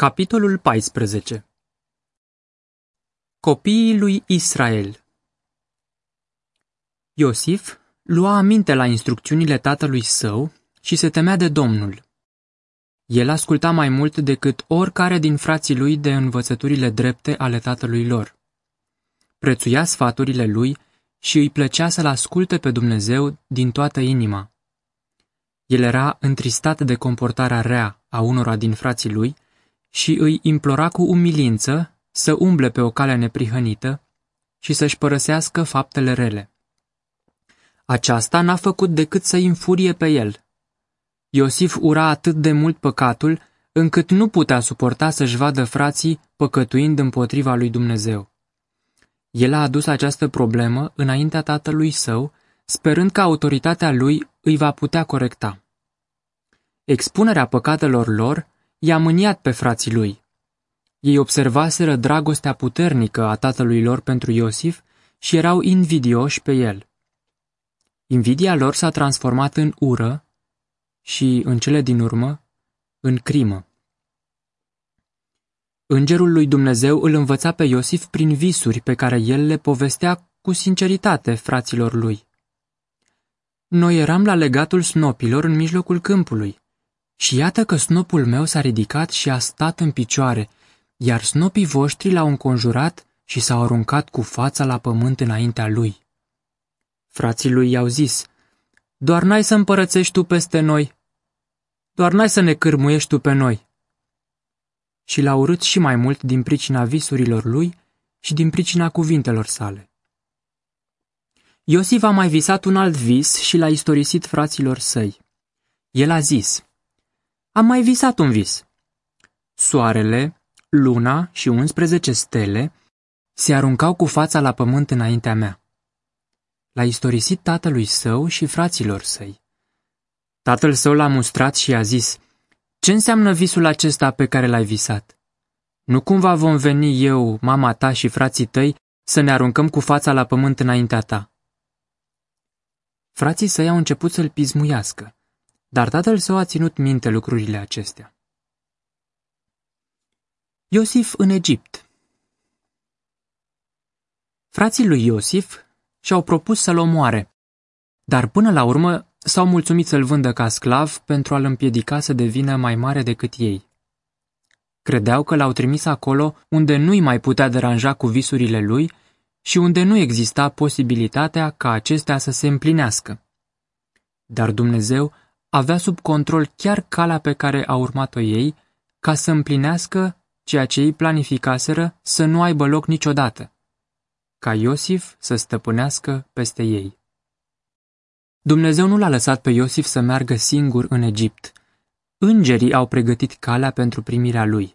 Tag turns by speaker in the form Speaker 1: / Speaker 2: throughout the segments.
Speaker 1: Capitolul 14 Copiii lui Israel Iosif lua aminte la instrucțiunile tatălui său și se temea de Domnul. El asculta mai mult decât oricare din frații lui de învățăturile drepte ale tatălui lor. Prețuia sfaturile lui și îi plăcea să-l asculte pe Dumnezeu din toată inima. El era întristat de comportarea rea a unora din frații lui și îi implora cu umilință să umble pe o cale neprihănită și să-și părăsească faptele rele. Aceasta n-a făcut decât să infurie pe el. Iosif ura atât de mult păcatul, încât nu putea suporta să-și vadă frații păcătuind împotriva lui Dumnezeu. El a adus această problemă înaintea tatălui său, sperând că autoritatea lui îi va putea corecta. Expunerea păcatelor lor i-a mâniat pe frații lui. Ei observaseră dragostea puternică a tatălui lor pentru Iosif și erau invidioși pe el. Invidia lor s-a transformat în ură și, în cele din urmă, în crimă. Îngerul lui Dumnezeu îl învăța pe Iosif prin visuri pe care el le povestea cu sinceritate fraților lui. Noi eram la legatul snopilor în mijlocul câmpului. Și iată că snopul meu s-a ridicat și a stat în picioare, iar snopii voștri l-au înconjurat și s-au aruncat cu fața la pământ înaintea lui. Frații lui i-au zis, doar n-ai să împărățești tu peste noi, doar n-ai să ne cârmuiești tu pe noi. Și l-a urât și mai mult din pricina visurilor lui și din pricina cuvintelor sale. Iosif a mai visat un alt vis și l-a istorisit fraților săi. El a zis, am mai visat un vis. Soarele, luna și 11 stele se aruncau cu fața la pământ înaintea mea. L-a istorisit tatălui său și fraților săi. Tatăl său l-a mustrat și a zis, Ce înseamnă visul acesta pe care l-ai visat? Nu cumva vom veni eu, mama ta și frații tăi să ne aruncăm cu fața la pământ înaintea ta? Frații săi au început să-l pismuiască. Dar tatăl său a ținut minte lucrurile acestea. Iosif în Egipt Frații lui Iosif și-au propus să-l omoare, dar până la urmă s-au mulțumit să-l vândă ca sclav pentru a-l împiedica să devină mai mare decât ei. Credeau că l-au trimis acolo unde nu-i mai putea deranja cu visurile lui și unde nu exista posibilitatea ca acestea să se împlinească. Dar Dumnezeu avea sub control chiar calea pe care a urmat-o ei, ca să împlinească ceea ce ei planificaseră să nu aibă loc niciodată, ca Iosif să stăpânească peste ei. Dumnezeu nu l-a lăsat pe Iosif să meargă singur în Egipt. Îngerii au pregătit calea pentru primirea lui.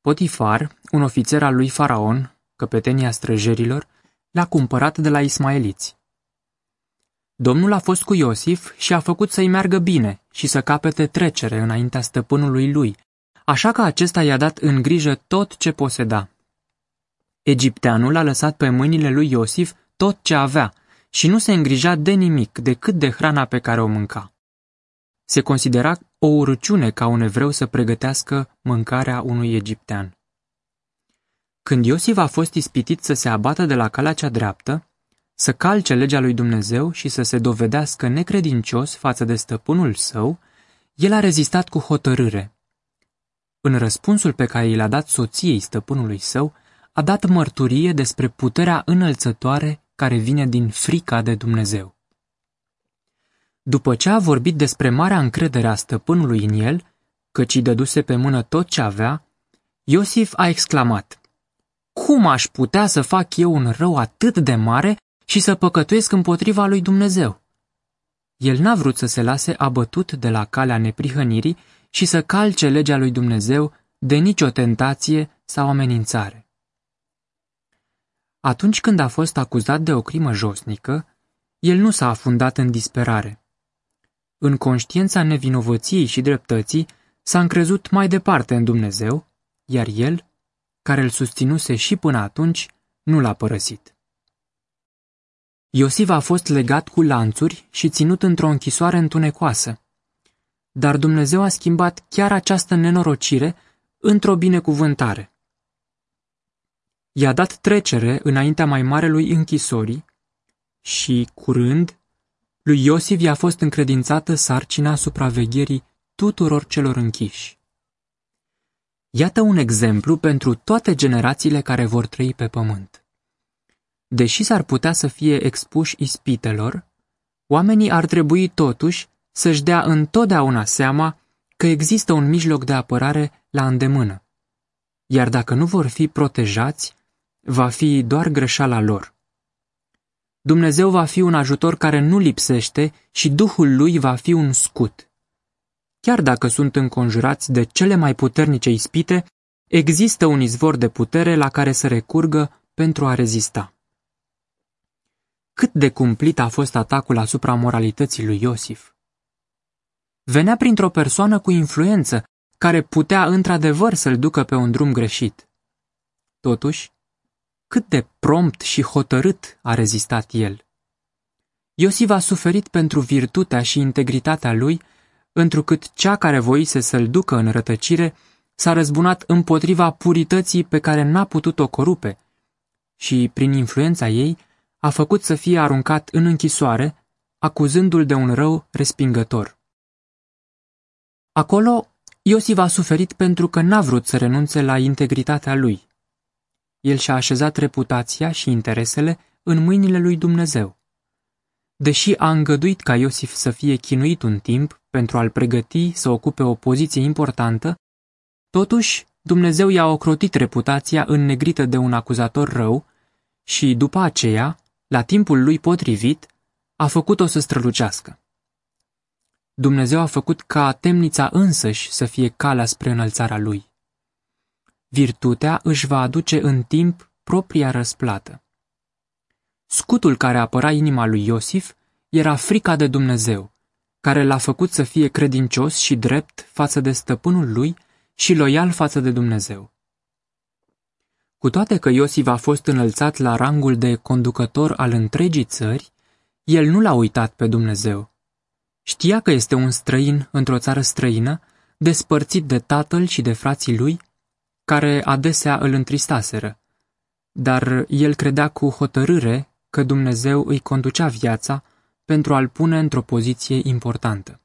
Speaker 1: Potifar, un ofițer al lui Faraon, căpetenia străjerilor, l-a cumpărat de la ismaeliți. Domnul a fost cu Iosif și a făcut să-i meargă bine și să capete trecere înaintea stăpânului lui, așa că acesta i-a dat în grijă tot ce poseda. Egipteanul a lăsat pe mâinile lui Iosif tot ce avea și nu se îngrija de nimic decât de hrana pe care o mânca. Se considera o urăciune ca un evreu să pregătească mâncarea unui egiptean. Când Iosif a fost ispitit să se abată de la calea cea dreaptă, să calce legea lui Dumnezeu și să se dovedească necredincios față de stăpânul său, el a rezistat cu hotărâre. În răspunsul pe care i l-a dat soției stăpânului său, a dat mărturie despre puterea înălțătoare care vine din frica de Dumnezeu. După ce a vorbit despre marea încredere a stăpânului în el, căci îi dăduse pe mână tot ce avea, Iosif a exclamat, Cum aș putea să fac eu un rău atât de mare și să păcătuiesc împotriva lui Dumnezeu. El n-a vrut să se lase abătut de la calea neprihănirii și să calce legea lui Dumnezeu de nicio tentație sau amenințare. Atunci când a fost acuzat de o crimă josnică, el nu s-a afundat în disperare. În conștiința nevinovăției și dreptății, s-a încrezut mai departe în Dumnezeu, iar el, care îl susținuse și până atunci, nu l-a părăsit. Iosif a fost legat cu lanțuri și ținut într-o închisoare întunecoasă. Dar Dumnezeu a schimbat chiar această nenorocire într-o binecuvântare. I-a dat trecere înaintea mai marelui închisorii și, curând, lui Iosif i-a fost încredințată sarcina supravegherii tuturor celor închiși. Iată un exemplu pentru toate generațiile care vor trăi pe pământ. Deși s-ar putea să fie expuși ispitelor, oamenii ar trebui totuși să-și dea întotdeauna seama că există un mijloc de apărare la îndemână, iar dacă nu vor fi protejați, va fi doar greșeala lor. Dumnezeu va fi un ajutor care nu lipsește și Duhul lui va fi un scut. Chiar dacă sunt înconjurați de cele mai puternice ispite, există un izvor de putere la care să recurgă pentru a rezista. Cât de cumplit a fost atacul asupra moralității lui Iosif? Venea printr-o persoană cu influență, care putea într-adevăr să-l ducă pe un drum greșit. Totuși, cât de prompt și hotărât a rezistat el. Iosif a suferit pentru virtutea și integritatea lui, întrucât cea care voise să-l ducă în rătăcire s-a răzbunat împotriva purității pe care n-a putut-o corupe și, prin influența ei, a făcut să fie aruncat în închisoare, acuzându-l de un rău respingător. Acolo, Iosif a suferit pentru că n-a vrut să renunțe la integritatea lui. El și-a așezat reputația și interesele în mâinile lui Dumnezeu. Deși a îngăduit ca Iosif să fie chinuit un timp pentru a-l pregăti să ocupe o poziție importantă, totuși Dumnezeu i-a ocrotit reputația înnegrită de un acuzator rău și, după aceea, la timpul lui potrivit, a făcut-o să strălucească. Dumnezeu a făcut ca temnița însăși să fie calea spre înălțarea lui. Virtutea își va aduce în timp propria răsplată. Scutul care apăra inima lui Iosif era frica de Dumnezeu, care l-a făcut să fie credincios și drept față de stăpânul lui și loial față de Dumnezeu. Cu toate că Iosif a fost înălțat la rangul de conducător al întregii țări, el nu l-a uitat pe Dumnezeu. Știa că este un străin într-o țară străină, despărțit de tatăl și de frații lui, care adesea îl întristaseră. Dar el credea cu hotărâre că Dumnezeu îi conducea viața pentru a-l pune într-o poziție importantă.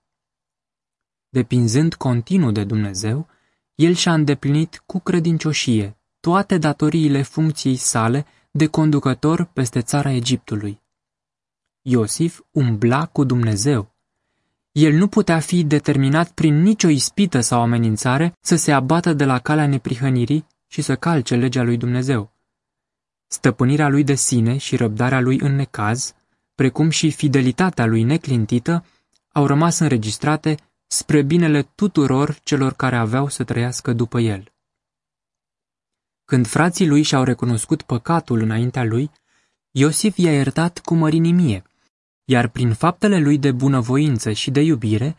Speaker 1: Depinzând continuu de Dumnezeu, el și-a îndeplinit cu credincioșie toate datoriile funcției sale de conducător peste țara Egiptului. Iosif umbla cu Dumnezeu, el nu putea fi determinat prin nicio ispită sau amenințare să se abată de la calea neprihănirii și să calce legea lui Dumnezeu. Stăpânirea lui de sine și răbdarea lui în necaz, precum și fidelitatea lui neclintită, au rămas înregistrate spre binele tuturor celor care aveau să trăiască după el. Când frații lui și-au recunoscut păcatul înaintea lui, Iosif i-a iertat cu mărinimie iar prin faptele lui de bunăvoință și de iubire,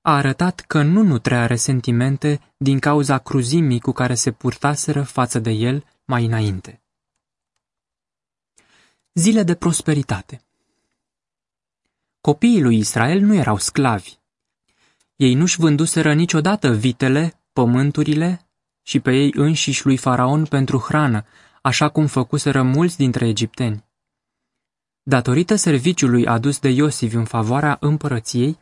Speaker 1: a arătat că nu nutrea resentimente din cauza cruzimii cu care se purtaseră față de el mai înainte. Zile de prosperitate Copiii lui Israel nu erau sclavi. Ei nu-și vânduseră niciodată vitele, pământurile și pe ei înșiși lui Faraon pentru hrană, așa cum făcuseră mulți dintre egipteni. Datorită serviciului adus de Iosif în favoarea împărăției,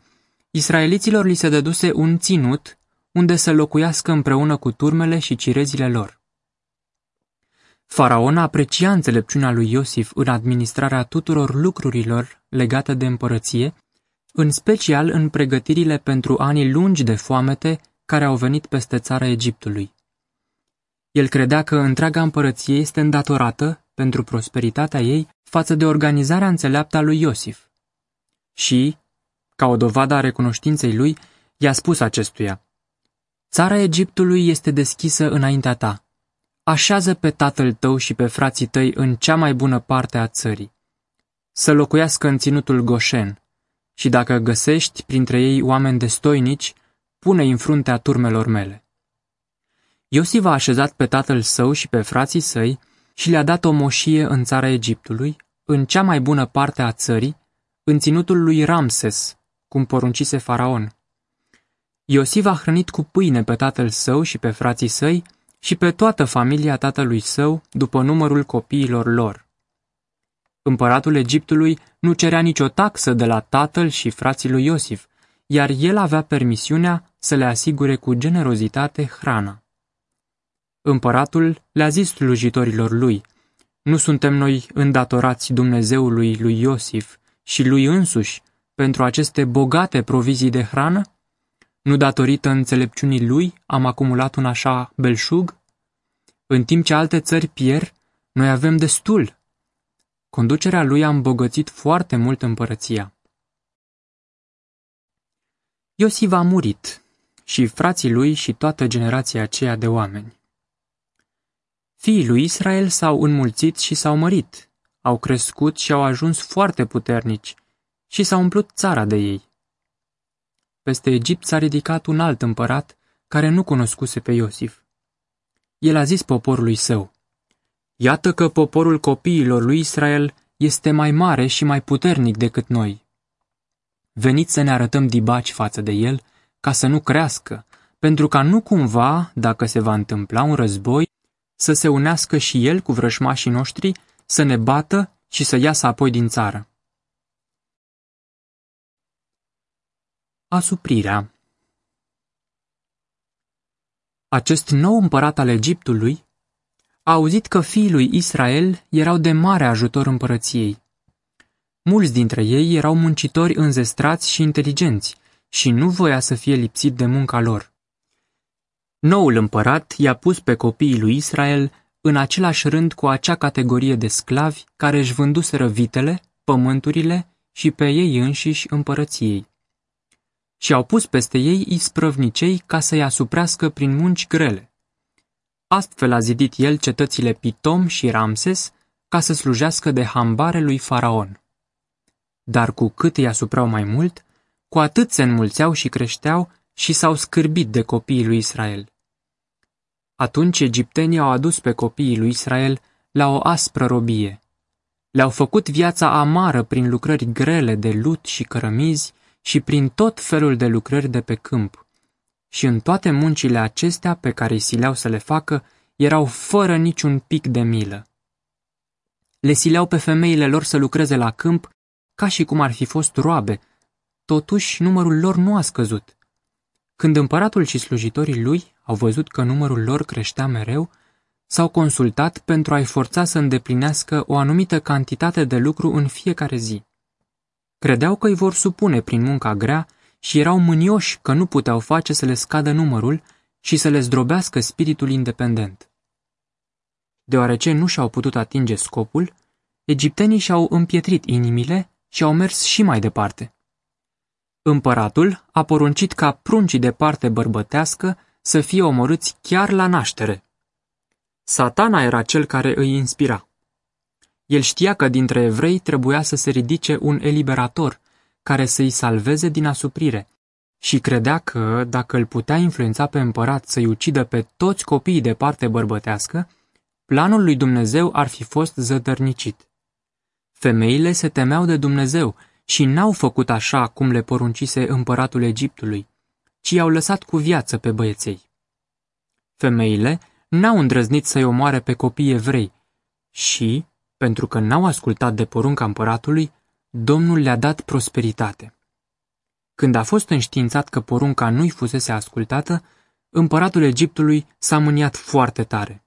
Speaker 1: israeliților li se dăduse un ținut unde să locuiască împreună cu turmele și cirezile lor. Faraon aprecia înțelepciunea lui Iosif în administrarea tuturor lucrurilor legate de împărăție, în special în pregătirile pentru anii lungi de foamete care au venit peste țara Egiptului. El credea că întreaga împărăție este îndatorată, pentru prosperitatea ei, față de organizarea înțeleaptă a lui Iosif. Și, ca o dovadă a recunoștinței lui, i-a spus acestuia, Țara Egiptului este deschisă înaintea ta. Așează pe tatăl tău și pe frații tăi în cea mai bună parte a țării. Să locuiască în ținutul Goșen și dacă găsești printre ei oameni destoinici, pune-i în fruntea turmelor mele. Iosif a așezat pe tatăl său și pe frații săi și le-a dat o moșie în țara Egiptului, în cea mai bună parte a țării, în ținutul lui Ramses, cum poruncise faraon. Iosif a hrănit cu pâine pe tatăl său și pe frații săi și pe toată familia tatălui său după numărul copiilor lor. Împăratul Egiptului nu cerea nicio taxă de la tatăl și frații lui Iosif, iar el avea permisiunea să le asigure cu generozitate hrana. Împăratul le-a zis slujitorilor lui, nu suntem noi îndatorați Dumnezeului lui Iosif și lui însuși pentru aceste bogate provizii de hrană? Nu datorită înțelepciunii lui am acumulat un așa belșug? În timp ce alte țări pierd, noi avem destul. Conducerea lui a îmbogățit foarte mult împărăția. Iosif a murit și frații lui și toată generația aceea de oameni. Fiii lui Israel s-au înmulțit și s-au mărit, au crescut și au ajuns foarte puternici și s-a umplut țara de ei. Peste Egipt s-a ridicat un alt împărat care nu cunoscuse pe Iosif. El a zis poporului său, Iată că poporul copiilor lui Israel este mai mare și mai puternic decât noi. Veniți să ne arătăm dibaci față de el, ca să nu crească, pentru ca nu cumva, dacă se va întâmpla un război, să se unească și el cu vrășmașii noștri, să ne bată și să iasă apoi din țară. Asuprirea Acest nou împărat al Egiptului a auzit că fiii lui Israel erau de mare ajutor împărăției. Mulți dintre ei erau muncitori înzestrați și inteligenți și nu voia să fie lipsit de munca lor. Noul împărat i-a pus pe copiii lui Israel în același rând cu acea categorie de sclavi care își vânduseră vitele, pământurile și pe ei înșiși împărăției. Și au pus peste ei isprăvnicei ca să-i asuprească prin munci grele. Astfel a zidit el cetățile Pitom și Ramses ca să slujească de hambare lui Faraon. Dar cu cât îi asuprau mai mult, cu atât se înmulțeau și creșteau și s-au scârbit de copiii lui Israel. Atunci egiptenii au adus pe copiii lui Israel la o aspră robie. Le-au făcut viața amară prin lucrări grele de lut și cărămizi și prin tot felul de lucrări de pe câmp. Și în toate muncile acestea pe care îi sileau să le facă, erau fără niciun pic de milă. Le sileau pe femeile lor să lucreze la câmp ca și cum ar fi fost roabe, totuși numărul lor nu a scăzut. Când împăratul și slujitorii lui au văzut că numărul lor creștea mereu, s-au consultat pentru a-i forța să îndeplinească o anumită cantitate de lucru în fiecare zi. Credeau că îi vor supune prin munca grea și erau mânioși că nu puteau face să le scadă numărul și să le zdrobească spiritul independent. Deoarece nu și-au putut atinge scopul, egiptenii și-au împietrit inimile și au mers și mai departe. Împăratul a poruncit ca pruncii de parte bărbătească să fie omorâți chiar la naștere. Satana era cel care îi inspira. El știa că dintre evrei trebuia să se ridice un eliberator care să-i salveze din asuprire și credea că, dacă îl putea influența pe împărat să-i ucidă pe toți copiii de parte bărbătească, planul lui Dumnezeu ar fi fost zădărnicit. Femeile se temeau de Dumnezeu și n-au făcut așa cum le poruncise împăratul Egiptului, ci i-au lăsat cu viață pe băieței. Femeile n-au îndrăznit să-i omoare pe copii evrei și, pentru că n-au ascultat de porunca împăratului, Domnul le-a dat prosperitate. Când a fost înștiințat că porunca nu-i fusese ascultată, împăratul Egiptului s-a mâniat foarte tare.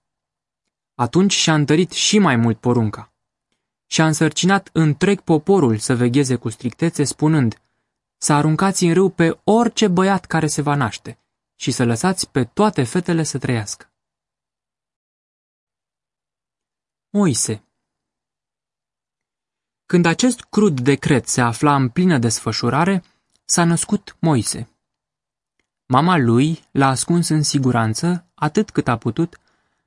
Speaker 1: Atunci și-a întărit și mai mult porunca și a însărcinat întreg poporul să vegheze cu strictețe, spunând, să aruncați în râu pe orice băiat care se va naște și să lăsați pe toate fetele să trăiască. Moise Când acest crud decret se afla în plină desfășurare, s-a născut Moise. Mama lui l-a ascuns în siguranță atât cât a putut,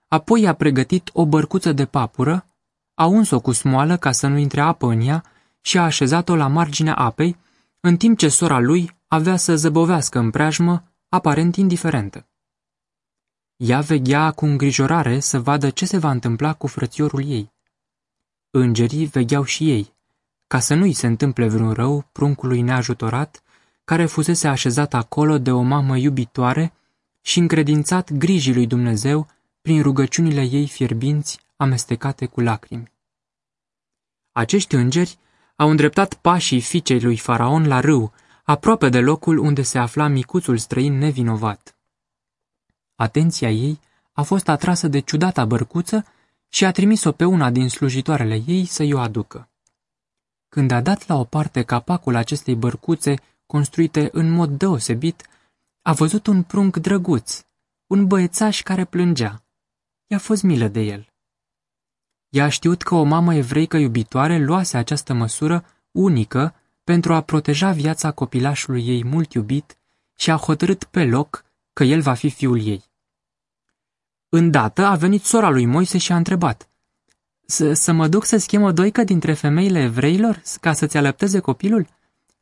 Speaker 1: apoi a pregătit o bărcuță de papură a uns-o cu smoală ca să nu intre apă în ea și a așezat-o la marginea apei, în timp ce sora lui avea să zăbovească în preajmă, aparent indiferentă. Ea veghea cu îngrijorare să vadă ce se va întâmpla cu frățiorul ei. Îngerii vegheau și ei, ca să nu-i se întâmple vreun rău pruncului neajutorat, care fusese așezat acolo de o mamă iubitoare și încredințat grijii lui Dumnezeu prin rugăciunile ei fierbinți amestecate cu lacrimi. Acești îngeri au îndreptat pașii fiicei lui Faraon la râu, aproape de locul unde se afla micuțul străin nevinovat. Atenția ei a fost atrasă de ciudata bărcuță și a trimis-o pe una din slujitoarele ei să-i o aducă. Când a dat la o parte capacul acestei bărcuțe, construite în mod deosebit, a văzut un prunc drăguț, un băiețaș care plângea. I-a fost milă de el. Ea a știut că o mamă evreică iubitoare luase această măsură unică pentru a proteja viața copilașului ei mult iubit și a hotărât pe loc că el va fi fiul ei. Îndată a venit sora lui Moise și a întrebat, Să mă duc să schimb o doică dintre femeile evreilor ca să-ți alăpteze copilul?"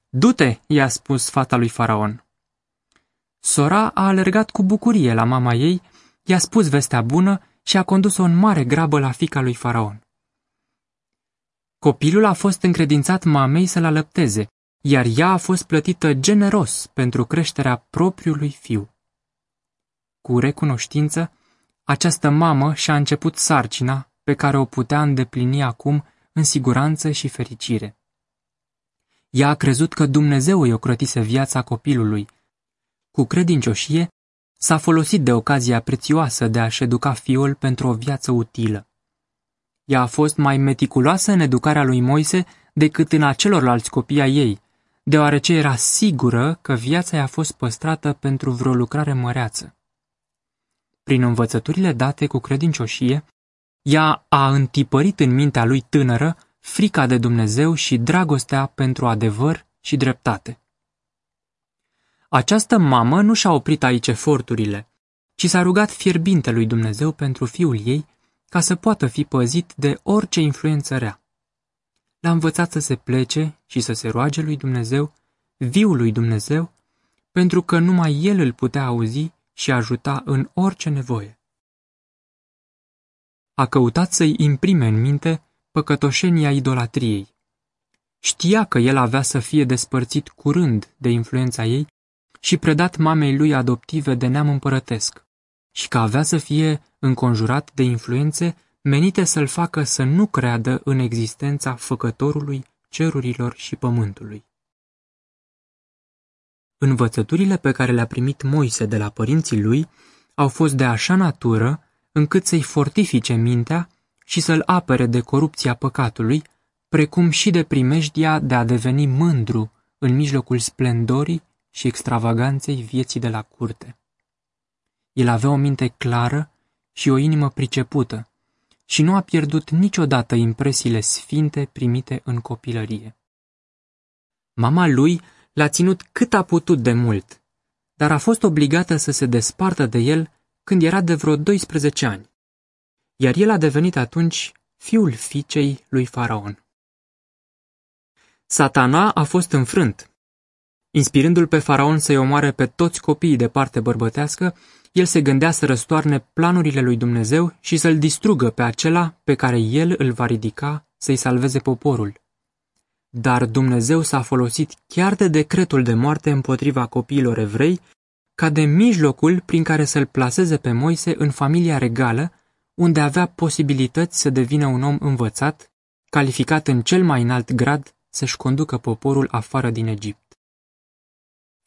Speaker 1: Du-te," i-a spus fata lui Faraon. Sora a alergat cu bucurie la mama ei, i-a spus vestea bună și a condus-o în mare grabă la fica lui Faraon. Copilul a fost încredințat mamei să-l alăpteze, iar ea a fost plătită generos pentru creșterea propriului fiu. Cu recunoștință, această mamă și-a început sarcina pe care o putea îndeplini acum în siguranță și fericire. Ea a crezut că Dumnezeu îi ocrotise viața copilului. Cu credincioșie, s-a folosit de ocazia prețioasă de a-și educa fiul pentru o viață utilă. Ea a fost mai meticuloasă în educarea lui Moise decât în a celorlalți copii ai ei, deoarece era sigură că viața i-a fost păstrată pentru vreo lucrare măreață. Prin învățăturile date cu credincioșie, ea a întipărit în mintea lui tânără frica de Dumnezeu și dragostea pentru adevăr și dreptate. Această mamă nu și-a oprit aici eforturile, ci s-a rugat fierbinte lui Dumnezeu pentru fiul ei ca să poată fi păzit de orice influență rea. L-a învățat să se plece și să se roage lui Dumnezeu, viul lui Dumnezeu, pentru că numai el îl putea auzi și ajuta în orice nevoie. A căutat să-i imprime în minte păcătoșenia idolatriei. Știa că el avea să fie despărțit curând de influența ei și predat mamei lui adoptive de neam împărătesc și că avea să fie înconjurat de influențe menite să-l facă să nu creadă în existența făcătorului cerurilor și pământului. Învățăturile pe care le-a primit Moise de la părinții lui au fost de așa natură încât să-i fortifice mintea și să-l apere de corupția păcatului, precum și de primejdia de a deveni mândru în mijlocul splendorii și extravaganței vieții de la curte. El avea o minte clară și o inimă pricepută și nu a pierdut niciodată impresiile sfinte primite în copilărie. Mama lui l-a ținut cât a putut de mult, dar a fost obligată să se despartă de el când era de vreo 12 ani, iar el a devenit atunci fiul fiicei lui Faraon. Satana a fost înfrânt. Inspirându-l pe Faraon să-i omoare pe toți copiii de parte bărbătească, el se gândea să răstoarne planurile lui Dumnezeu și să-l distrugă pe acela pe care el îl va ridica să-i salveze poporul. Dar Dumnezeu s-a folosit chiar de decretul de moarte împotriva copiilor evrei ca de mijlocul prin care să-l plaseze pe Moise în familia regală, unde avea posibilități să devină un om învățat, calificat în cel mai înalt grad să-și conducă poporul afară din Egipt.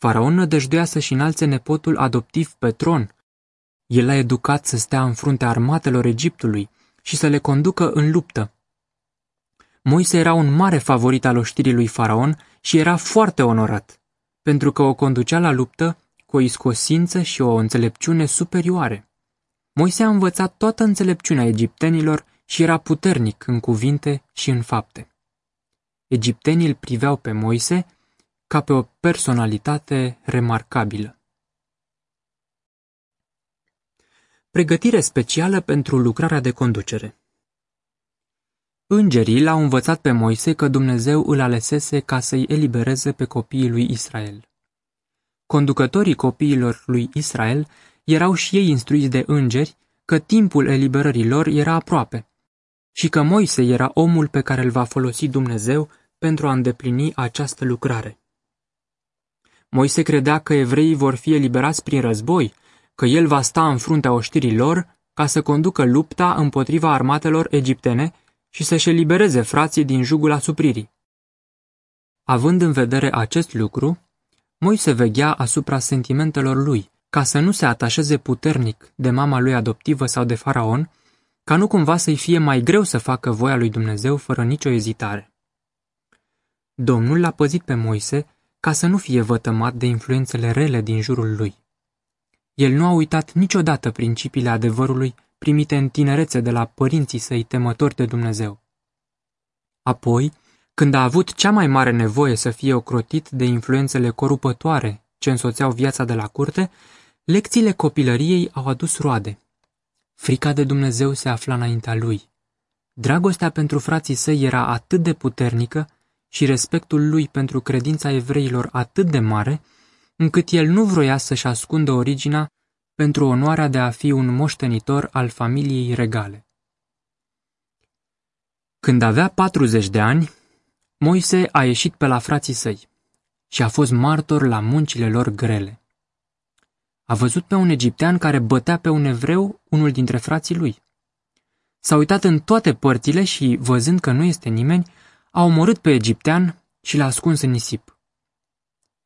Speaker 1: Faraon nădăjduia să-și înalțe nepotul adoptiv pe tron. El l-a educat să stea în fruntea armatelor Egiptului și să le conducă în luptă. Moise era un mare favorit al oștirii lui Faraon și era foarte onorat, pentru că o conducea la luptă cu o iscosință și o înțelepciune superioare. Moise a învățat toată înțelepciunea egiptenilor și era puternic în cuvinte și în fapte. Egiptenii îl priveau pe Moise ca pe o personalitate remarcabilă. Pregătire specială pentru lucrarea de conducere Îngerii l-au învățat pe Moise că Dumnezeu îl alesese ca să-i elibereze pe copiii lui Israel. Conducătorii copiilor lui Israel erau și ei instruiți de îngeri că timpul eliberării lor era aproape și că Moise era omul pe care îl va folosi Dumnezeu pentru a îndeplini această lucrare. Moise credea că evreii vor fi eliberați prin război, că el va sta în fruntea oștirii lor ca să conducă lupta împotriva armatelor egiptene și să-și elibereze frații din jugul asupririi. Având în vedere acest lucru, Moise veghea asupra sentimentelor lui, ca să nu se atașeze puternic de mama lui adoptivă sau de faraon, ca nu cumva să-i fie mai greu să facă voia lui Dumnezeu fără nicio ezitare. Domnul l-a păzit pe Moise ca să nu fie vătămat de influențele rele din jurul lui. El nu a uitat niciodată principiile adevărului primite în tinerețe de la părinții săi temători de Dumnezeu. Apoi, când a avut cea mai mare nevoie să fie ocrotit de influențele corupătoare ce însoțeau viața de la curte, lecțiile copilăriei au adus roade. Frica de Dumnezeu se afla înaintea lui. Dragostea pentru frații săi era atât de puternică și respectul lui pentru credința evreilor atât de mare, încât el nu vroia să-și ascundă originea pentru onoarea de a fi un moștenitor al familiei regale. Când avea 40 de ani, Moise a ieșit pe la frații săi și a fost martor la muncile lor grele. A văzut pe un egiptean care bătea pe un evreu, unul dintre frații lui. S-a uitat în toate părțile și, văzând că nu este nimeni, a omorât pe egiptean și l-a ascuns în nisip.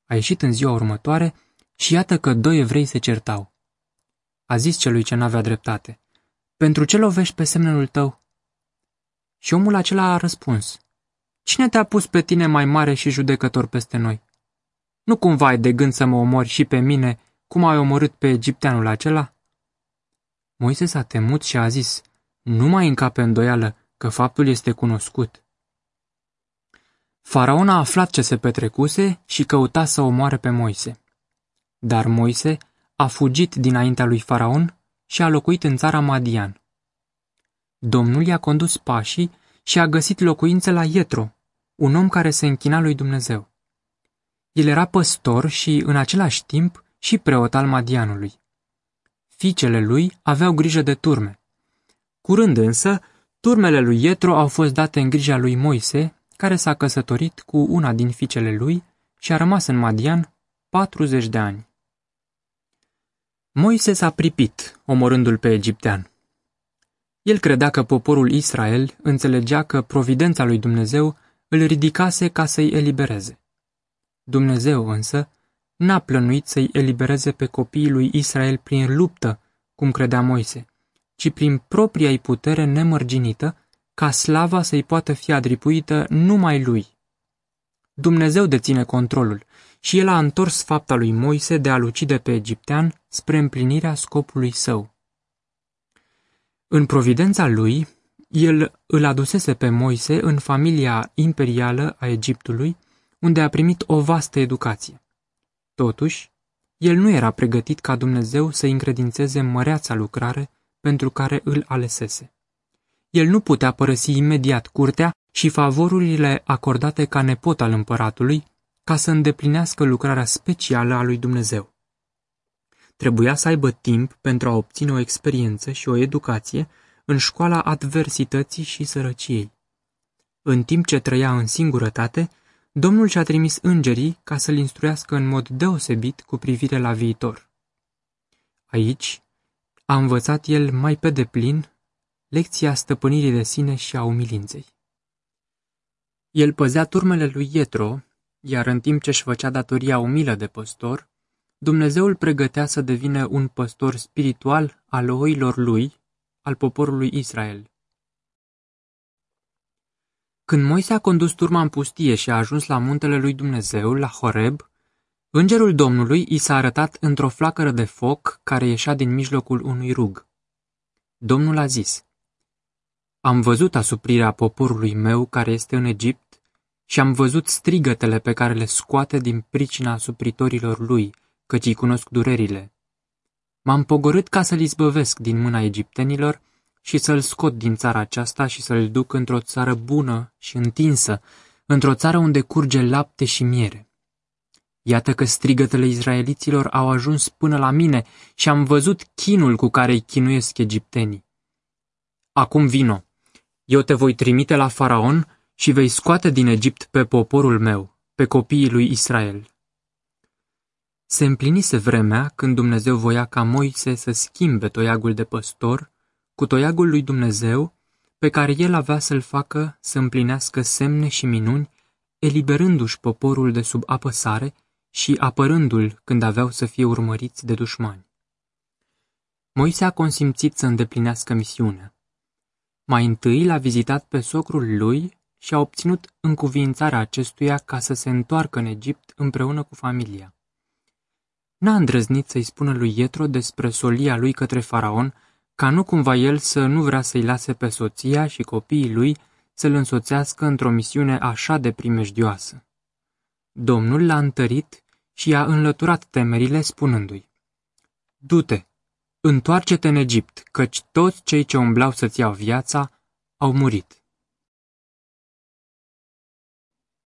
Speaker 1: A ieșit în ziua următoare și iată că doi evrei se certau. A zis celui ce n-avea dreptate, Pentru ce lovești pe semnul tău? Și omul acela a răspuns, Cine te-a pus pe tine mai mare și judecător peste noi? Nu cumva ai de gând să mă omori și pe mine, cum ai omorât pe egipteanul acela? Moise s-a temut și a zis, nu mai încape îndoială că faptul este cunoscut. Faraon a aflat ce se petrecuse și căuta să omoare pe Moise. Dar Moise a fugit dinaintea lui Faraon și a locuit în țara Madian. Domnul i-a condus pașii și a găsit locuință la Ietro, un om care se închina lui Dumnezeu. El era păstor și, în același timp, și preot al Madianului. Fiicele lui aveau grijă de turme. Curând însă, turmele lui Ietro au fost date în grija lui Moise, care s-a căsătorit cu una din fiicele lui și a rămas în Madian 40 de ani. Moise s-a pripit, omorându-l pe egiptean. El credea că poporul Israel înțelegea că providența lui Dumnezeu îl ridicase ca să-i elibereze. Dumnezeu însă n-a plănuit să-i elibereze pe copiii lui Israel prin luptă, cum credea Moise, ci prin propria-i putere nemărginită, ca slava să-i poată fi adripuită numai lui. Dumnezeu deține controlul și el a întors fapta lui Moise de a-l ucide pe egiptean spre împlinirea scopului său. În providența lui, el îl adusese pe Moise în familia imperială a Egiptului, unde a primit o vastă educație. Totuși, el nu era pregătit ca Dumnezeu să încredințeze măreața lucrare pentru care îl alesese. El nu putea părăsi imediat curtea și favorurile acordate ca nepot al împăratului ca să îndeplinească lucrarea specială a lui Dumnezeu. Trebuia să aibă timp pentru a obține o experiență și o educație în școala adversității și sărăciei. În timp ce trăia în singurătate, Domnul și-a trimis îngerii ca să-l instruiască în mod deosebit cu privire la viitor. Aici a învățat el mai pe deplin lecția stăpânirii de sine și a umilinței. El păzea turmele lui Ietro, iar în timp ce își făcea datoria umilă de păstor, Dumnezeu îl pregătea să devină un păstor spiritual al oilor lui, al poporului Israel. Când Moise a condus turma în pustie și a ajuns la muntele lui Dumnezeu, la Horeb, îngerul Domnului i s-a arătat într-o flacără de foc care ieșea din mijlocul unui rug. Domnul a zis, Am văzut asuprirea poporului meu care este în Egipt și am văzut strigătele pe care le scoate din pricina asupritorilor lui, căci îi cunosc durerile. M-am pogorât ca să-l izbăvesc din mâna egiptenilor și să-l scot din țara aceasta și să-l duc într-o țară bună și întinsă, într-o țară unde curge lapte și miere. Iată că strigătele izraeliților au ajuns până la mine și am văzut chinul cu care îi chinuiesc egiptenii. Acum vino, eu te voi trimite la faraon și vei scoate din Egipt pe poporul meu, pe copiii lui Israel. Se împlinise vremea când Dumnezeu voia ca Moise să schimbe toiagul de păstor cu toiagul lui Dumnezeu, pe care el avea să-l facă să împlinească semne și minuni, eliberându-și poporul de sub apăsare și apărându-l când aveau să fie urmăriți de dușmani. Moise a consimțit să îndeplinească misiunea. Mai întâi l-a vizitat pe socrul lui și a obținut încuviințarea acestuia ca să se întoarcă în Egipt împreună cu familia. N-a îndrăznit să-i spună lui Ietro despre solia lui către faraon, ca nu cumva el să nu vrea să-i lase pe soția și copiii lui să-l însoțească într-o misiune așa de primejdioasă. Domnul l-a întărit și i-a înlăturat temerile spunându-i, Du-te, întoarce-te în Egipt, căci toți cei ce umblau să-ți iau viața au murit.